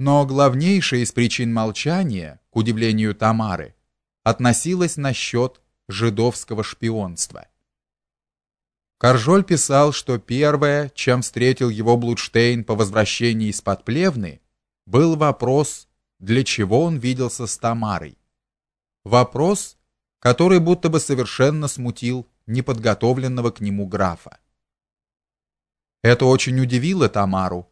Но главнейшая из причин молчания, к удивлению Тамары, относилась насчет жидовского шпионства. Каржоль писал, что первое, чем встретил его Блудштейн по возвращении из-под Плевны, был вопрос, для чего он виделся с Тамарой. Вопрос, который будто бы совершенно смутил неподготовленного к нему графа. Это очень удивило Тамару,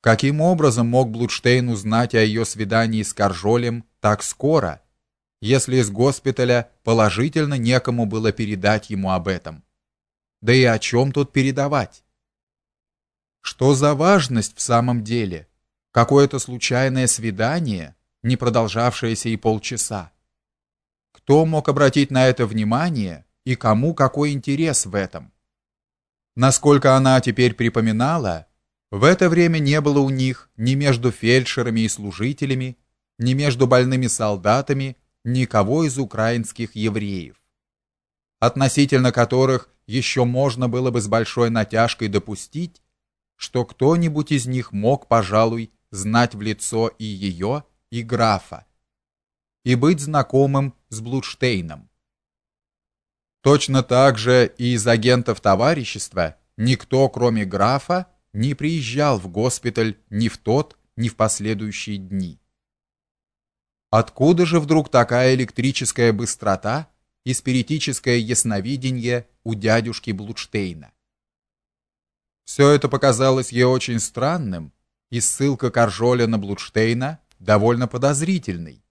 Каким образом мог Блудштейн узнать о ее свидании с Каржолем так скоро, если из госпиталя положительно некому было передать ему об этом? Да и о чем тут передавать? Что за важность в самом деле? Какое-то случайное свидание, не продолжавшееся и полчаса. Кто мог обратить на это внимание и кому какой интерес в этом? Насколько она теперь припоминала, в это время не было у них ни между фельдшерами и служителями, ни между больными солдатами никого из украинских евреев, относительно которых еще можно было бы с большой натяжкой допустить, что кто-нибудь из них мог, пожалуй, знать в лицо и ее, и графа, и быть знакомым с Блудштейном. Точно так же и из агентов товарищества никто, кроме графа, не приезжал в госпиталь ни в тот, ни в последующие дни. Откуда же вдруг такая электрическая быстрота и спиритическое ясновидение у дядюшки Блудштейна? Все это показалось ей очень странным, и ссылка Каржоля на Блудштейна довольно подозрительной.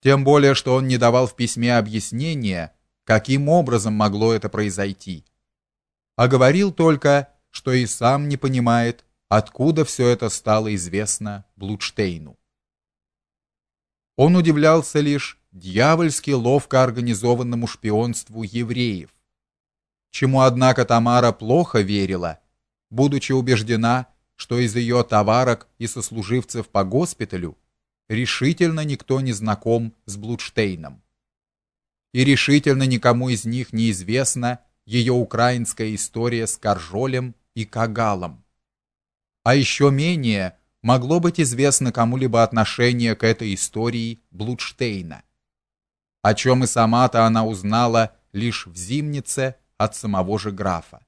Тем более, что он не давал в письме объяснения, каким образом могло это произойти, а говорил только что и сам не понимает, откуда все это стало известно Блудштейну. Он удивлялся лишь дьявольски ловко организованному шпионству евреев, чему однако Тамара плохо верила, будучи убеждена, что из ее товарок и сослуживцев по госпиталю решительно никто не знаком с Блудштейном. И решительно никому из них не известна ее украинская история с Каржолем и Кагалом. А еще менее могло быть известно кому-либо отношение к этой истории Блудштейна, о чем и сама-то она узнала лишь в Зимнице от самого же графа.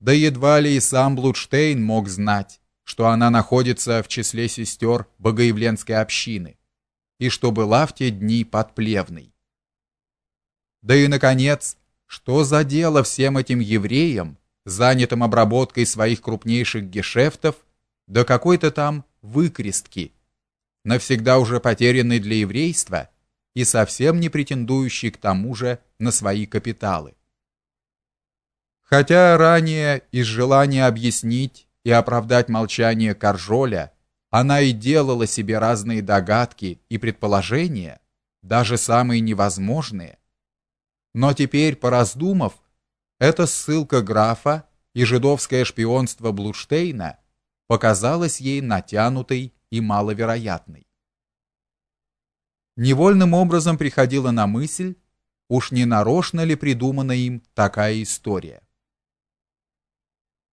Да едва ли и сам Блудштейн мог знать, что она находится в числе сестер Богоявленской общины и что была в те дни под Плевной. Да и наконец, что за дело всем этим евреям занятым обработкой своих крупнейших гешефтов, до какой-то там выкрестки, навсегда уже потерянной для еврейства и совсем не претендующей к тому же на свои капиталы. Хотя ранее из желания объяснить и оправдать молчание Каржоля она и делала себе разные догадки и предположения, даже самые невозможные, но теперь, пораздумав, эта ссылка графа и жидовское шпионство Блудштейна показалось ей натянутой и маловероятной. Невольным образом приходила на мысль, уж не нарочно ли придумана им такая история.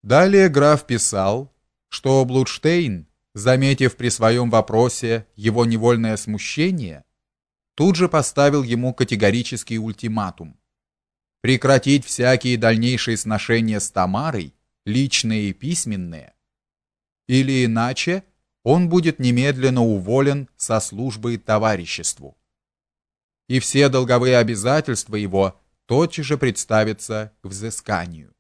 Далее граф писал, что Блудштейн, заметив при своем вопросе его невольное смущение, тут же поставил ему категорический ультиматум прекратить всякие дальнейшие сношения с Тамарой, личные и письменные, или иначе он будет немедленно уволен со службы товариществу. И все долговые обязательства его тотчас же представятся к взысканию.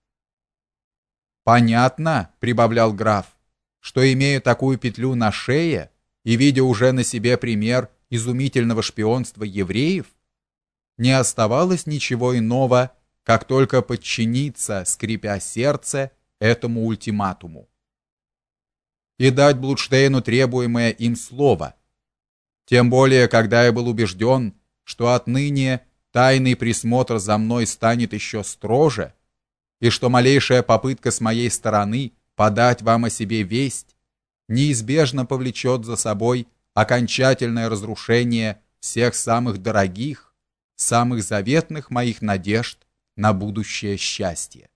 Понятно, прибавлял граф, что имея такую петлю на шее и видя уже на себе пример изумительного шпионства евреев, не оставалось ничего иного, как только подчиниться, скрипя сердце, этому ультиматуму. И дать Блудштейну требуемое им слово. Тем более, когда я был убежден, что отныне тайный присмотр за мной станет еще строже, и что малейшая попытка с моей стороны подать вам о себе весть неизбежно повлечет за собой окончательное разрушение всех самых дорогих, самых заветных моих надежд на будущее счастье.